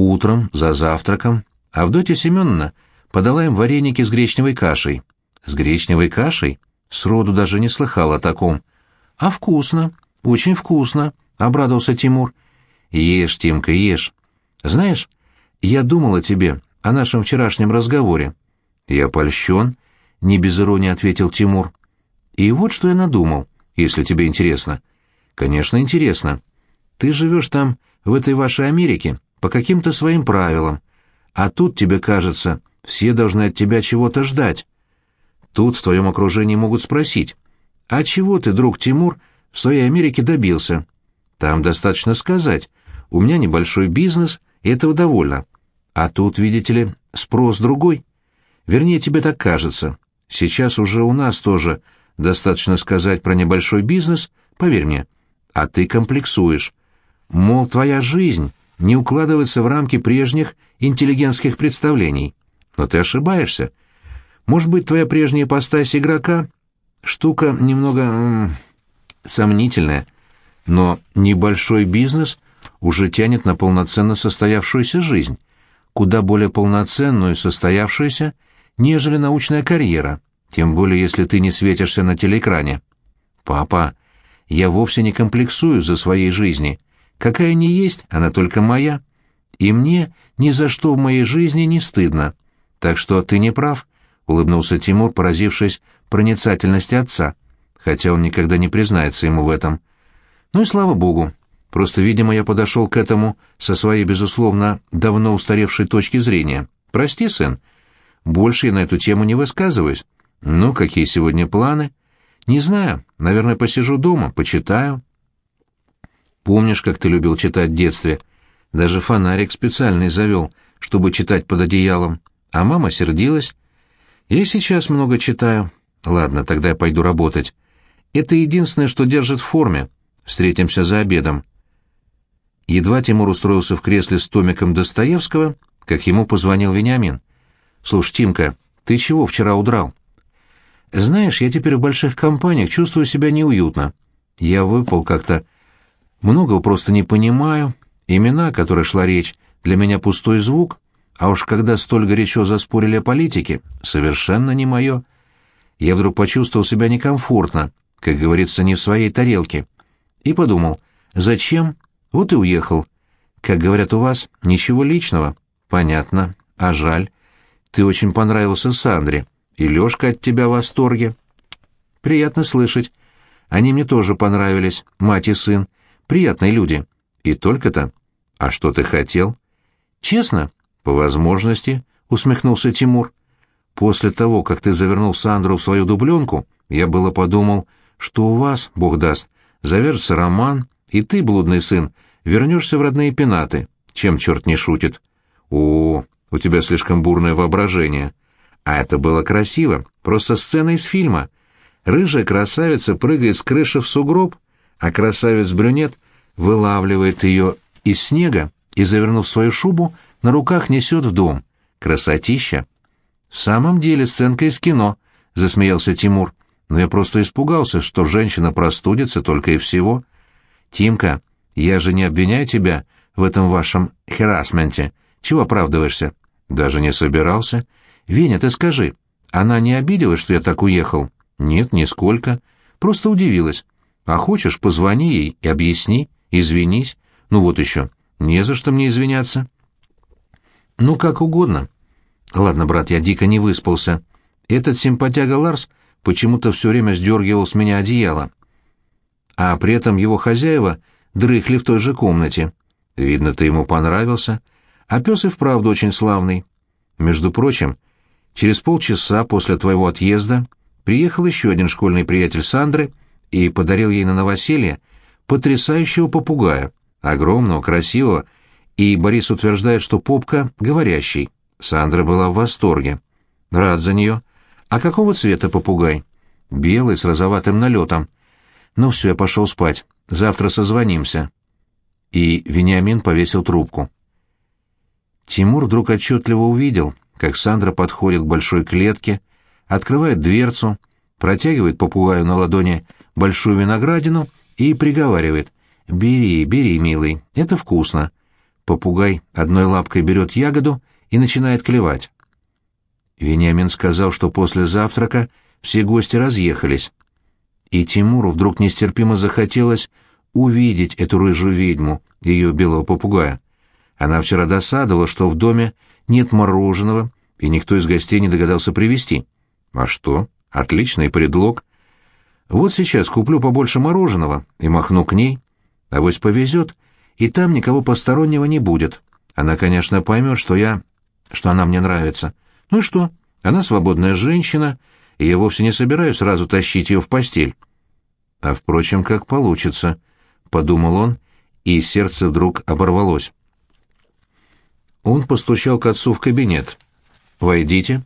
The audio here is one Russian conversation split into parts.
Утром, за завтраком, Авдотья Семеновна подала им вареники с гречневой кашей. С гречневой кашей? Сроду даже не слыхал о таком. А вкусно, очень вкусно, — обрадовался Тимур. Ешь, Тимка, ешь. Знаешь, я думал о тебе, о нашем вчерашнем разговоре. Я польщен, — не без иронии ответил Тимур. И вот что я надумал, если тебе интересно. Конечно, интересно. Ты живешь там, в этой вашей Америке, по каким-то своим правилам. А тут, тебе кажется, все должны от тебя чего-то ждать. Тут в твоем окружении могут спросить, а чего ты, друг Тимур, в своей Америке добился? Там достаточно сказать, у меня небольшой бизнес, и этого довольно. А тут, видите ли, спрос другой. Вернее, тебе так кажется. Сейчас уже у нас тоже достаточно сказать про небольшой бизнес, поверь мне. А ты комплексуешь. Мол, твоя жизнь не укладывается в рамки прежних интеллигентских представлений. Но ты ошибаешься. Может быть, твоя прежняя ипостась игрока — штука немного... М -м, сомнительная. Но небольшой бизнес уже тянет на полноценно состоявшуюся жизнь, куда более полноценную и состоявшуюся, нежели научная карьера, тем более если ты не светишься на телеэкране. Папа, я вовсе не комплексую за своей жизни. Какая ни есть, она только моя. И мне ни за что в моей жизни не стыдно. Так что ты не прав, — улыбнулся Тимур, поразившись проницательности отца, хотя он никогда не признается ему в этом. Ну и слава богу. Просто, видимо, я подошел к этому со своей, безусловно, давно устаревшей точки зрения. Прости, сын. Больше я на эту тему не высказываюсь. Ну, какие сегодня планы? Не знаю. Наверное, посижу дома, почитаю. Помнишь, как ты любил читать в детстве? Даже фонарик специальный завел, чтобы читать под одеялом. А мама сердилась. Я сейчас много читаю. Ладно, тогда я пойду работать. Это единственное, что держит в форме. Встретимся за обедом. Едва Тимур устроился в кресле с томиком Достоевского, как ему позвонил Вениамин. «Слушай, Тимка, ты чего вчера удрал?» «Знаешь, я теперь в больших компаниях чувствую себя неуютно. Я выпал как-то. Многого просто не понимаю. Имена, о которых шла речь, для меня пустой звук, а уж когда столь горячо заспорили о политике, совершенно не мое. Я вдруг почувствовал себя некомфортно, как говорится, не в своей тарелке. И подумал, зачем? Вот и уехал. Как говорят у вас, ничего личного. Понятно. А жаль. Ты очень понравился Сандре, и Лёшка от тебя в восторге. Приятно слышать. Они мне тоже понравились, мать и сын. Приятные люди. И только-то. А что ты хотел? Честно? «По возможности», — усмехнулся Тимур. «После того, как ты завернул Сандру в свою дубленку, я было подумал, что у вас, бог даст, завяжется роман, и ты, блудный сын, вернешься в родные пенаты, чем черт не шутит. О, у тебя слишком бурное воображение. А это было красиво, просто сцена из фильма. Рыжая красавица прыгает с крыши в сугроб, а красавец-брюнет вылавливает ее из снега и, завернув свою шубу, на руках несет в дом. Красотища. — В самом деле сценка из кино, — засмеялся Тимур. — Но я просто испугался, что женщина простудится только и всего. — Тимка, я же не обвиняю тебя в этом вашем херасменте. Чего оправдываешься? — Даже не собирался. — Веня, ты скажи, она не обиделась, что я так уехал? — Нет, нисколько. Просто удивилась. А хочешь, позвони ей и объясни, извинись. Ну вот еще. Не за что мне извиняться. — ну, как угодно. Ладно, брат, я дико не выспался. Этот симпатяга Ларс почему-то все время сдергивал с меня одеяло. А при этом его хозяева дрыхли в той же комнате. Видно, ты ему понравился. А пес и вправду очень славный. Между прочим, через полчаса после твоего отъезда приехал еще один школьный приятель Сандры и подарил ей на новоселье потрясающего попугая, огромного, красивого, и Борис утверждает, что попка говорящий. Сандра была в восторге. Рад за нее. А какого цвета попугай? Белый, с розоватым налетом. Ну все, я пошел спать. Завтра созвонимся. И Вениамин повесил трубку. Тимур вдруг отчетливо увидел, как Сандра подходит к большой клетке, открывает дверцу, протягивает попугаю на ладони большую виноградину и приговаривает «Бери, бери, милый, это вкусно». Попугай одной лапкой берет ягоду и начинает клевать. Вениамин сказал, что после завтрака все гости разъехались. И Тимуру вдруг нестерпимо захотелось увидеть эту рыжую ведьму, ее белого попугая. Она вчера досадовала, что в доме нет мороженого, и никто из гостей не догадался привезти. А что? Отличный предлог. Вот сейчас куплю побольше мороженого и махну к ней. А вось повезет, и там никого постороннего не будет. Она, конечно, поймет, что я... что она мне нравится. Ну и что? Она свободная женщина, и я вовсе не собираюсь сразу тащить ее в постель. А, впрочем, как получится, — подумал он, и сердце вдруг оборвалось. Он постучал к отцу в кабинет. «Войдите».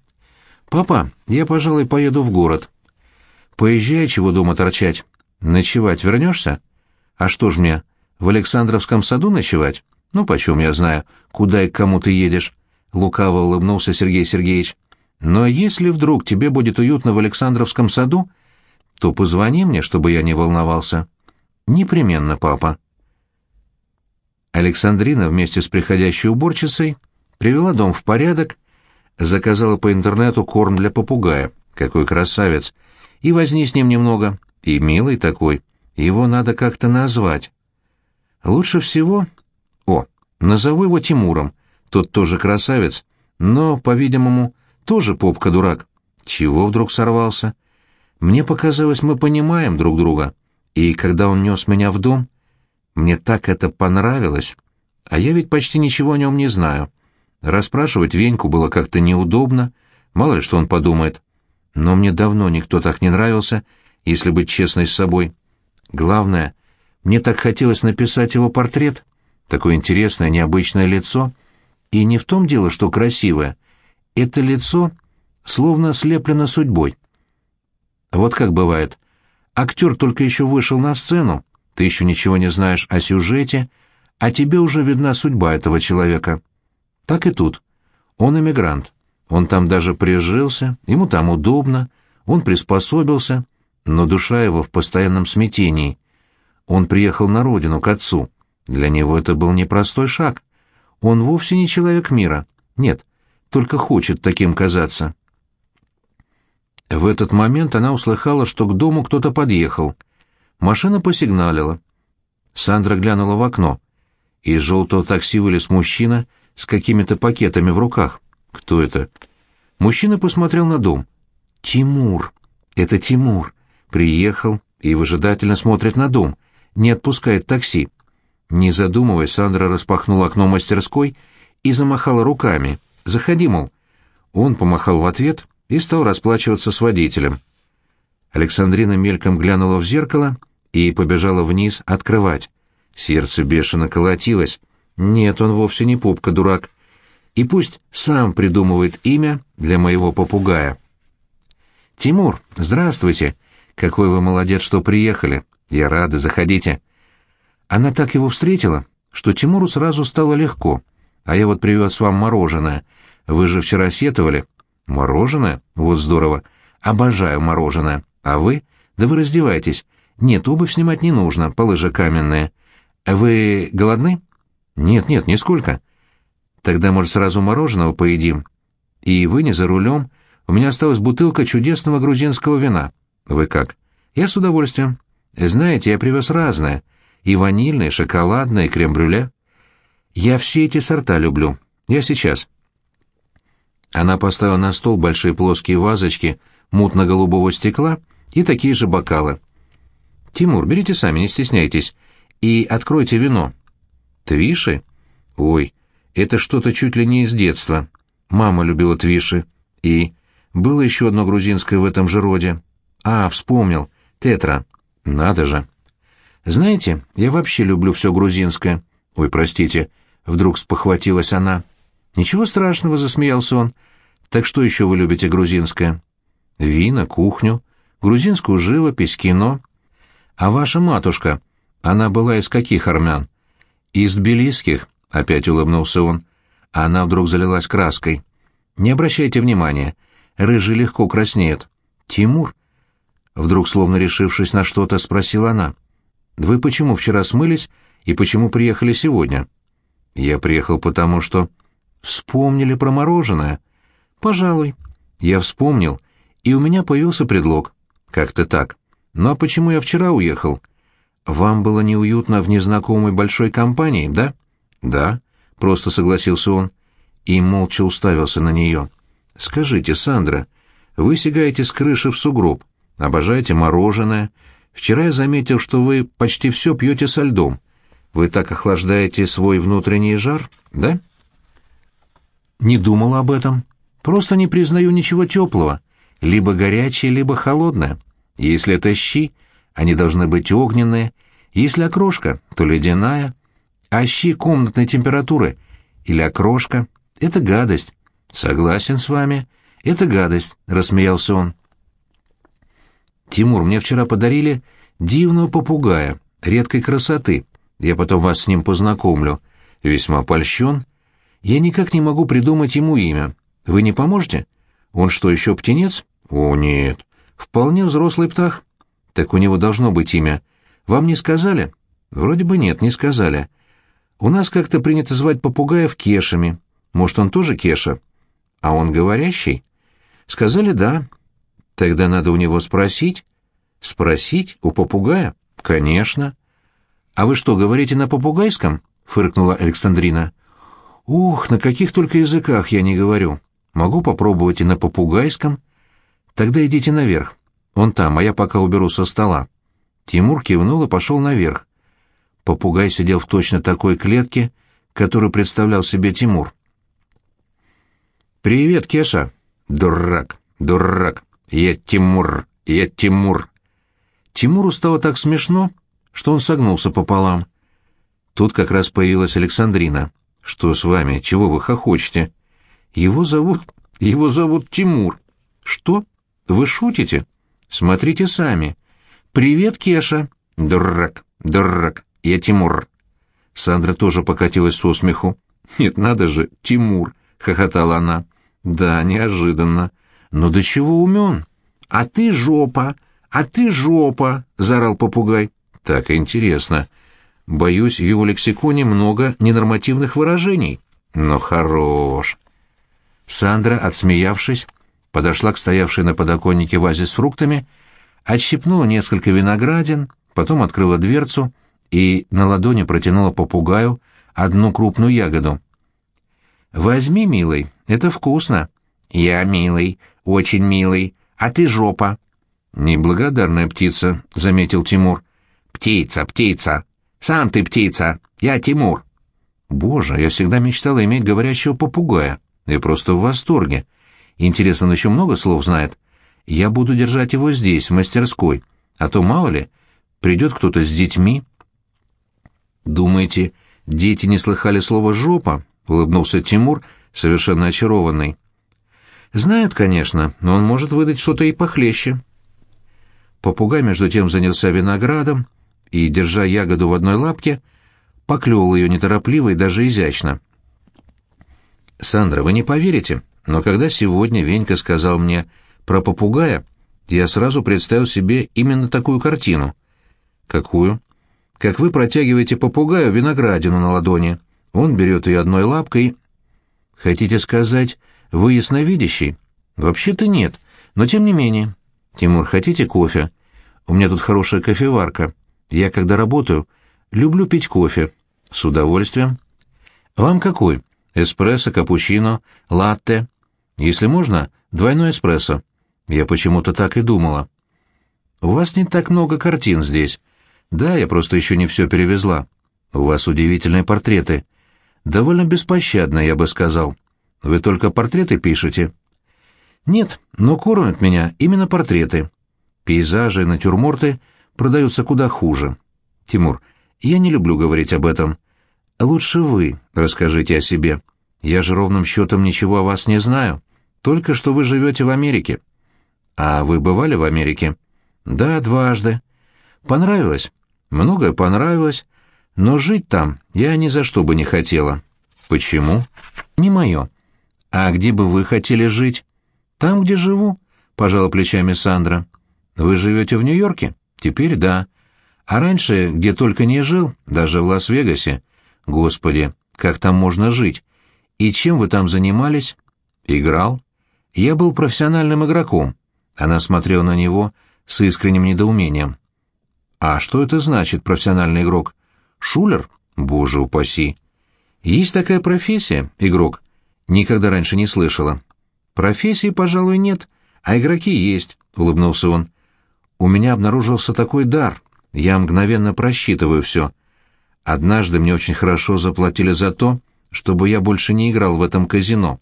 «Папа, я, пожалуй, поеду в город». «Поезжай, чего дома торчать. Ночевать вернешься?» «А что ж мне, в Александровском саду ночевать? Ну, почем я знаю, куда и к кому ты едешь?» Лукаво улыбнулся Сергей Сергеевич. «Но если вдруг тебе будет уютно в Александровском саду, то позвони мне, чтобы я не волновался». «Непременно, папа». Александрина вместе с приходящей уборщицей привела дом в порядок, заказала по интернету корм для попугая. Какой красавец! И возни с ним немного. И милый такой. Его надо как-то назвать. Лучше всего... О, назову его Тимуром. Тот тоже красавец, но, по-видимому, тоже попка-дурак. Чего вдруг сорвался? Мне показалось, мы понимаем друг друга. И когда он нес меня в дом, мне так это понравилось. А я ведь почти ничего о нем не знаю. Расспрашивать Веньку было как-то неудобно, мало ли что он подумает. Но мне давно никто так не нравился, если быть честной с собой. Главное, мне так хотелось написать его портрет, такое интересное, необычное лицо. И не в том дело, что красивое. Это лицо словно слеплено судьбой. Вот как бывает. Актер только еще вышел на сцену, ты еще ничего не знаешь о сюжете, а тебе уже видна судьба этого человека. Так и тут. Он эмигрант. Он там даже прижился, ему там удобно, он приспособился, но душа его в постоянном смятении. Он приехал на родину, к отцу. Для него это был непростой шаг. Он вовсе не человек мира. Нет, только хочет таким казаться. В этот момент она услыхала, что к дому кто-то подъехал — Машина посигналила. Сандра глянула в окно. Из желтого такси вылез мужчина с какими-то пакетами в руках. Кто это? Мужчина посмотрел на дом. «Тимур! Это Тимур! Приехал и выжидательно смотрит на дом, не отпускает такси». Не задумываясь, Сандра распахнула окно мастерской и замахала руками. «Заходи, мол». Он помахал в ответ и стал расплачиваться с водителем. Александрина мельком глянула в зеркало — и побежала вниз открывать. Сердце бешено колотилось. Нет, он вовсе не пупка, дурак. И пусть сам придумывает имя для моего попугая. «Тимур, здравствуйте. Какой вы молодец, что приехали. Я рада, заходите». Она так его встретила, что Тимуру сразу стало легко. А я вот привез вам мороженое. Вы же вчера сетовали. Мороженое? Вот здорово. Обожаю мороженое. А вы? Да вы раздевайтесь. «Нет, обувь снимать не нужно, полы же каменные. Вы голодны?» «Нет, нет, нисколько». «Тогда, может, сразу мороженого поедим?» «И вы не за рулем. У меня осталась бутылка чудесного грузинского вина». «Вы как?» «Я с удовольствием. Знаете, я привез разное. И ванильное, и шоколадное, и крем-брюле. Я все эти сорта люблю. Я сейчас». Она поставила на стол большие плоские вазочки мутно-голубого стекла и такие же бокалы. «Тимур, берите сами, не стесняйтесь. И откройте вино». «Твиши? Ой, это что-то чуть ли не из детства. Мама любила твиши. И... Было еще одно грузинское в этом же роде. А, вспомнил. Тетра. Надо же. Знаете, я вообще люблю все грузинское. Ой, простите. Вдруг спохватилась она. Ничего страшного, засмеялся он. Так что еще вы любите грузинское? Вина, кухню, грузинскую живопись, кино. А ваша матушка, она была из каких армян? Из тбилисских, опять улыбнулся он. Она вдруг залилась краской. Не обращайте внимания, рыжий легко краснеет. Тимур? Вдруг, словно решившись на что-то, спросила она. Вы почему вчера смылись и почему приехали сегодня? Я приехал потому, что... Вспомнили про мороженое? Пожалуй. Я вспомнил, и у меня появился предлог. Как-то так. Ну а почему я вчера уехал? Вам было неуютно в незнакомой большой компании, да? Да, просто согласился он и молча уставился на нее. Скажите, Сандра, вы сигаете с крыши в сугроб, обожаете мороженое. Вчера я заметил, что вы почти все пьете со льдом. Вы так охлаждаете свой внутренний жар, да? Не думал об этом. Просто не признаю ничего теплого. Либо горячее, либо холодное. Если это щи, они должны быть огненные. Если окрошка, то ледяная. А щи комнатной температуры или окрошка — это гадость. Согласен с вами. Это гадость, — рассмеялся он. Тимур, мне вчера подарили дивного попугая, редкой красоты. Я потом вас с ним познакомлю. Весьма польщен. Я никак не могу придумать ему имя. Вы не поможете? Он что, еще птенец? О, нет. Вполне взрослый птах. Так у него должно быть имя. Вам не сказали? Вроде бы нет, не сказали. У нас как-то принято звать попугаев кешами. Может, он тоже кеша? А он говорящий? Сказали да. Тогда надо у него спросить. Спросить? У попугая? Конечно. «А вы что, говорите на попугайском?» — фыркнула Александрина. «Ух, на каких только языках я не говорю. Могу попробовать и на попугайском. Тогда идите наверх. Он там, а я пока уберу со стола». Тимур кивнул и пошел наверх. Попугай сидел в точно такой клетке, которую представлял себе Тимур. «Привет, Кеша!» «Дурак! Дурак! Я Тимур! Я Тимур!» Тимуру стало так смешно, что он согнулся пополам. Тут как раз появилась Александрина. «Что с вами? Чего вы хохочете?» «Его зовут... его зовут Тимур». «Что? Вы шутите?» «Смотрите сами». «Привет, Кеша». «Дурак, дурак, я Тимур». Сандра тоже покатилась со смеху. «Нет, надо же, Тимур», — хохотала она. «Да, неожиданно. Но до чего умен?» «А ты жопа! А ты жопа!» — заорал попугай. Так интересно. Боюсь, в его лексиконе много ненормативных выражений. Но хорош. Сандра, отсмеявшись, подошла к стоявшей на подоконнике вазе с фруктами, отщипнула несколько виноградин, потом открыла дверцу и на ладони протянула попугаю одну крупную ягоду. «Возьми, милый, это вкусно». «Я милый, очень милый, а ты жопа». «Неблагодарная птица», — заметил Тимур. «Птица, птица! Сам ты птица! Я Тимур!» «Боже, я всегда мечтала иметь говорящего попугая. Я просто в восторге. Интересно, он еще много слов знает? Я буду держать его здесь, в мастерской. А то, мало ли, придет кто-то с детьми». «Думаете, дети не слыхали слова «жопа»?» — улыбнулся Тимур, совершенно очарованный. «Знают, конечно, но он может выдать что-то и похлеще». Попугай между тем занялся виноградом, и, держа ягоду в одной лапке, поклевал ее неторопливо и даже изящно. «Сандра, вы не поверите, но когда сегодня Венька сказал мне про попугая, я сразу представил себе именно такую картину». «Какую?» «Как вы протягиваете попугаю виноградину на ладони. Он берет ее одной лапкой...» «Хотите сказать, вы ясновидящий?» «Вообще-то нет, но тем не менее...» «Тимур, хотите кофе? У меня тут хорошая кофеварка. Я, когда работаю, люблю пить кофе. С удовольствием. Вам какой? Эспрессо, капучино, латте? Если можно, двойной эспрессо. Я почему-то так и думала. У вас не так много картин здесь. Да, я просто еще не все перевезла. У вас удивительные портреты. Довольно беспощадно, я бы сказал. Вы только портреты пишете? Нет, но кормят меня именно портреты. Пейзажи, натюрморты продаются куда хуже. Тимур, я не люблю говорить об этом. Лучше вы расскажите о себе. Я же ровным счетом ничего о вас не знаю. Только что вы живете в Америке. А вы бывали в Америке? Да, дважды. Понравилось? Многое понравилось, но жить там я ни за что бы не хотела. Почему? Не мое. А где бы вы хотели жить? Там, где живу, пожала плечами Сандра. Вы живете в Нью-Йорке? Теперь да. А раньше, где только не жил, даже в Лас-Вегасе. Господи, как там можно жить. И чем вы там занимались? Играл. Я был профессиональным игроком. Она смотрела на него с искренним недоумением. А что это значит, профессиональный игрок? Шулер? Боже упаси. Есть такая профессия, игрок? Никогда раньше не слышала. Профессии, пожалуй, нет, а игроки есть, улыбнулся он. У меня обнаружился такой дар. Я мгновенно просчитываю все. Однажды мне очень хорошо заплатили за то, чтобы я больше не играл в этом казино.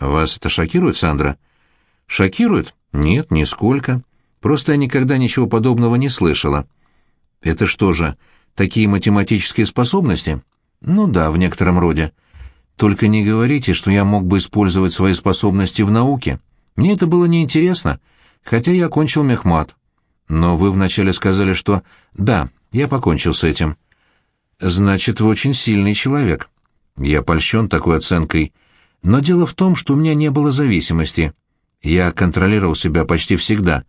Вас это шокирует, Сандра? Шокирует? Нет, нисколько. Просто я никогда ничего подобного не слышала. Это что же, такие математические способности? Ну да, в некотором роде. Только не говорите, что я мог бы использовать свои способности в науке. Мне это было неинтересно, хотя я окончил мехмат. Но вы вначале сказали, что «да, я покончил с этим». Значит, вы очень сильный человек. Я польщен такой оценкой. Но дело в том, что у меня не было зависимости. Я контролировал себя почти всегда.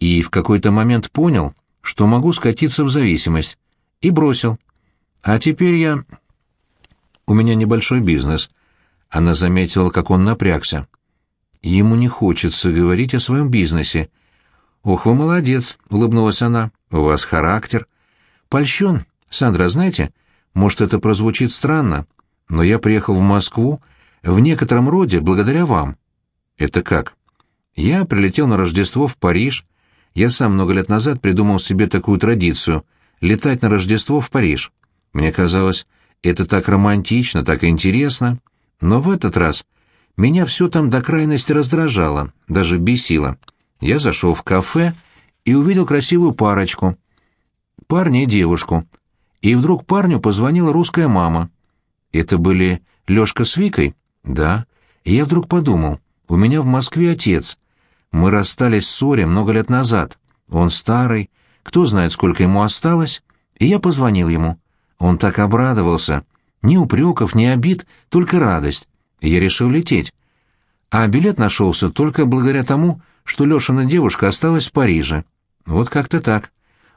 И в какой-то момент понял, что могу скатиться в зависимость. И бросил. А теперь я... У меня небольшой бизнес. Она заметила, как он напрягся. Ему не хочется говорить о своем бизнесе. «Ох, вы молодец», — улыбнулась она. «У вас характер». «Польщен. Сандра, знаете, может, это прозвучит странно, но я приехал в Москву в некотором роде благодаря вам». «Это как?» «Я прилетел на Рождество в Париж. Я сам много лет назад придумал себе такую традицию — летать на Рождество в Париж. Мне казалось, это так романтично, так интересно. Но в этот раз меня все там до крайности раздражало, даже бесило». Я зашел в кафе и увидел красивую парочку. Парня и девушку. И вдруг парню позвонила русская мама. Это были Лёшка с Викой? Да. И я вдруг подумал, у меня в Москве отец. Мы расстались с Сори много лет назад. Он старый, кто знает, сколько ему осталось. И я позвонил ему. Он так обрадовался. Ни упреков, ни обид, только радость. Я решил лететь. А билет нашелся только благодаря тому, что Лешина девушка осталась в Париже. Вот как-то так.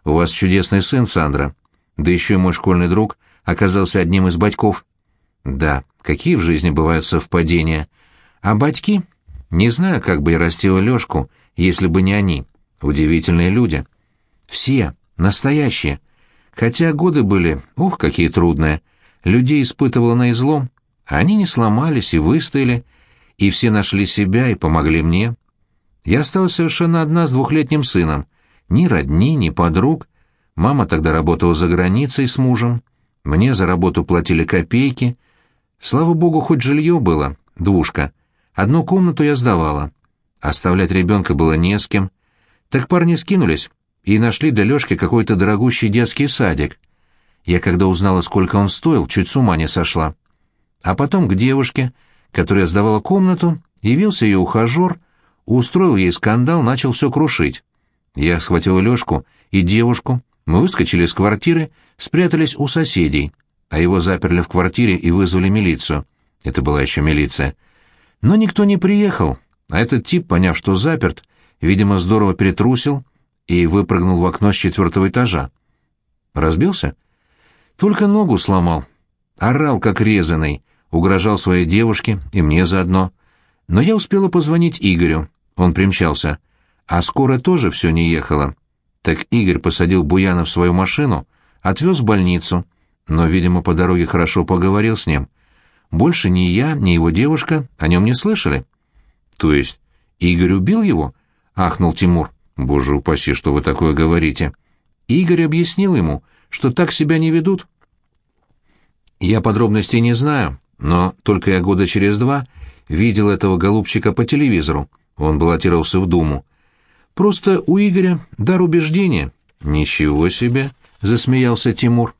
У вас чудесный сын, Сандра. Да еще и мой школьный друг оказался одним из батьков. Да, какие в жизни бывают совпадения. А батьки? Не знаю, как бы я растила Лешку, если бы не они. Удивительные люди. Все, настоящие. Хотя годы были, ух, какие трудные. Людей испытывала на излом. Они не сломались и выстояли, и все нашли себя и помогли мне. Я осталась совершенно одна с двухлетним сыном. Ни родни, ни подруг. Мама тогда работала за границей с мужем. Мне за работу платили копейки. Слава богу, хоть жилье было, двушка. Одну комнату я сдавала. Оставлять ребенка было не с кем. Так парни скинулись и нашли для Лешки какой-то дорогущий детский садик. Я, когда узнала, сколько он стоил, чуть с ума не сошла. А потом к девушке, которая сдавала комнату, явился ее ухажер — устроил ей скандал, начал все крушить. Я схватил Лешку и девушку, мы выскочили из квартиры, спрятались у соседей, а его заперли в квартире и вызвали милицию. Это была еще милиция. Но никто не приехал, а этот тип, поняв, что заперт, видимо, здорово перетрусил и выпрыгнул в окно с четвертого этажа. Разбился? Только ногу сломал. Орал, как резаный, угрожал своей девушке и мне заодно. Но я успела позвонить Игорю. Он примчался. А скоро тоже все не ехала. Так Игорь посадил Буяна в свою машину, отвез в больницу, но, видимо, по дороге хорошо поговорил с ним. Больше ни я, ни его девушка о нем не слышали. — То есть Игорь убил его? — ахнул Тимур. — Боже упаси, что вы такое говорите. Игорь объяснил ему, что так себя не ведут. Я подробностей не знаю, но только я года через два видел этого голубчика по телевизору. Он баллотировался в Думу. Просто у Игоря дар убеждения. Ничего себе, засмеялся Тимур.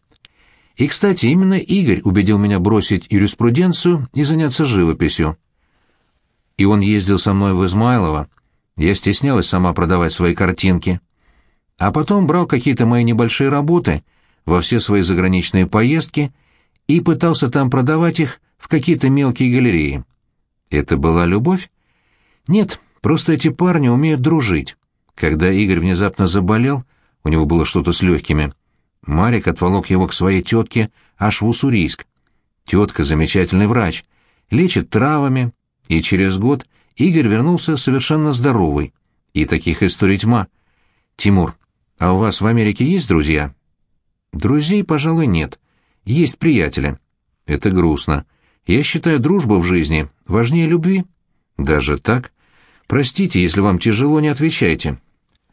И, кстати, именно Игорь убедил меня бросить юриспруденцию и заняться живописью. И он ездил со мной в Измайлово. Я стеснялась сама продавать свои картинки. А потом брал какие-то мои небольшие работы во все свои заграничные поездки и пытался там продавать их в какие-то мелкие галереи. Это была любовь? Нет, просто эти парни умеют дружить. Когда Игорь внезапно заболел, у него было что-то с легкими, Марик отволок его к своей тетке аж в Уссурийск. Тетка замечательный врач, лечит травами, и через год Игорь вернулся совершенно здоровый. И таких историй тьма. Тимур, а у вас в Америке есть друзья? Друзей, пожалуй, нет. Есть приятели. Это грустно. Я считаю дружбу в жизни важнее любви. Даже так? Простите, если вам тяжело, не отвечайте.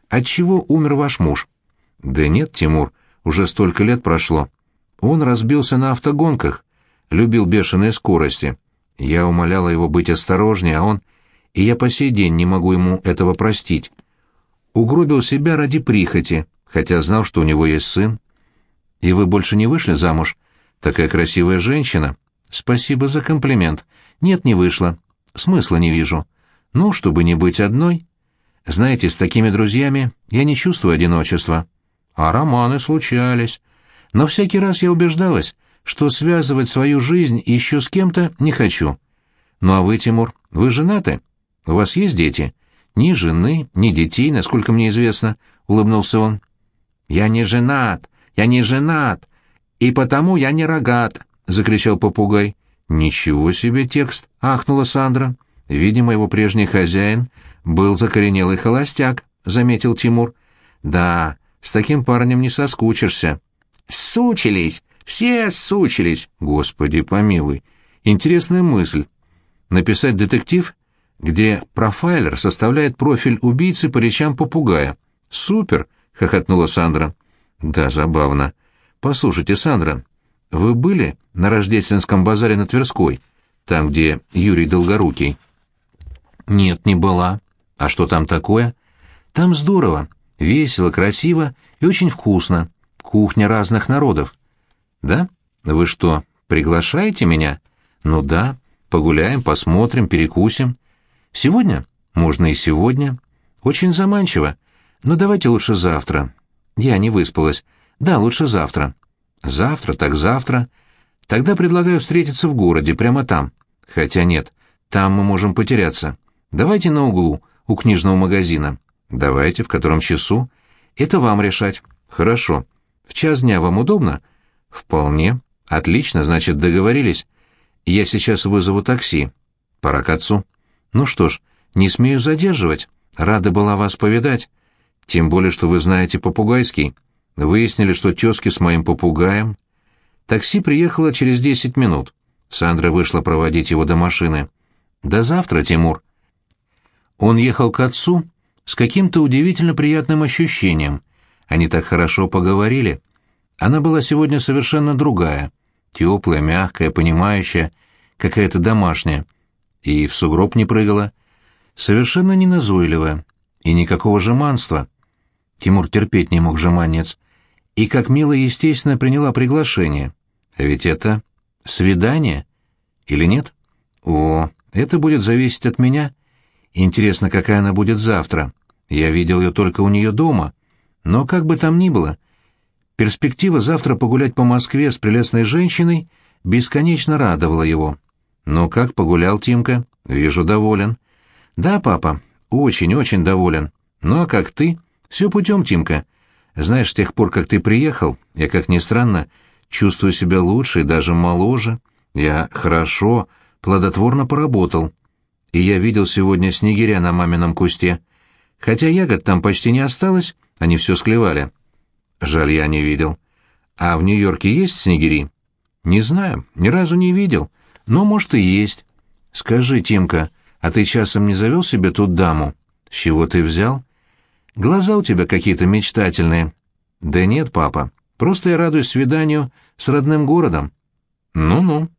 От чего умер ваш муж? Да нет, Тимур, уже столько лет прошло. Он разбился на автогонках, любил бешеные скорости. Я умоляла его быть осторожнее, а он... И я по сей день не могу ему этого простить. Угробил себя ради прихоти, хотя знал, что у него есть сын. И вы больше не вышли замуж? Такая красивая женщина. Спасибо за комплимент. Нет, не вышла. Смысла не вижу. Ну, чтобы не быть одной. Знаете, с такими друзьями я не чувствую одиночества. А романы случались. Но всякий раз я убеждалась, что связывать свою жизнь еще с кем-то не хочу. Ну а вы, Тимур, вы женаты? У вас есть дети? Ни жены, ни детей, насколько мне известно, — улыбнулся он. Я не женат, я не женат, и потому я не рогат, — закричал попугай. Ничего себе текст, — ахнула Сандра. Видимо, его прежний хозяин был закоренелый холостяк, — заметил Тимур. Да, с таким парнем не соскучишься. Сучились! Все сучились! Господи помилуй! Интересная мысль. Написать детектив, где профайлер составляет профиль убийцы по речам попугая. Супер! — хохотнула Сандра. Да, забавно. Послушайте, Сандра, вы были на рождественском базаре на Тверской, там, где Юрий Долгорукий? Нет, не была. А что там такое? Там здорово. Весело, красиво и очень вкусно. Кухня разных народов. Да? Вы что, приглашаете меня? Ну да. Погуляем, посмотрим, перекусим. Сегодня? Можно и сегодня. Очень заманчиво. Но давайте лучше завтра. Я не выспалась. Да, лучше завтра. Завтра, так завтра. Тогда предлагаю встретиться в городе, прямо там. Хотя нет, там мы можем потеряться. Давайте на углу, у книжного магазина. Давайте, в котором часу? Это вам решать. Хорошо. В час дня вам удобно? Вполне. Отлично, значит, договорились. Я сейчас вызову такси. Пора к отцу. Ну что ж, не смею задерживать. Рада была вас повидать. Тем более, что вы знаете попугайский. Выяснили, что тезки с моим попугаем. Такси приехало через десять минут. Сандра вышла проводить его до машины. «До завтра, Тимур». Он ехал к отцу с каким-то удивительно приятным ощущением. Они так хорошо поговорили. Она была сегодня совершенно другая, теплая, мягкая, понимающая, какая-то домашняя. И в сугроб не прыгала. Совершенно не назойливая. И никакого жеманства. Тимур терпеть не мог жеманец. И как мило естественно приняла приглашение. А ведь это свидание. Или нет? О, это будет зависеть от меня. Интересно, какая она будет завтра. Я видел ее только у нее дома. Но как бы там ни было, перспектива завтра погулять по Москве с прелестной женщиной бесконечно радовала его. «Ну как погулял, Тимка? Вижу, доволен». «Да, папа, очень-очень доволен. Ну а как ты? Все путем, Тимка. Знаешь, с тех пор, как ты приехал, я, как ни странно, чувствую себя лучше и даже моложе. Я хорошо, плодотворно поработал. И я видел сегодня снегиря на мамином кусте. Хотя ягод там почти не осталось, они все склевали. Жаль, я не видел. А в Нью-Йорке есть снегири? Не знаю, ни разу не видел. Но, может, и есть. Скажи, Тимка, а ты часом не завел себе тут даму? С чего ты взял? Глаза у тебя какие-то мечтательные. Да нет, папа, просто я радуюсь свиданию с родным городом. Ну-ну.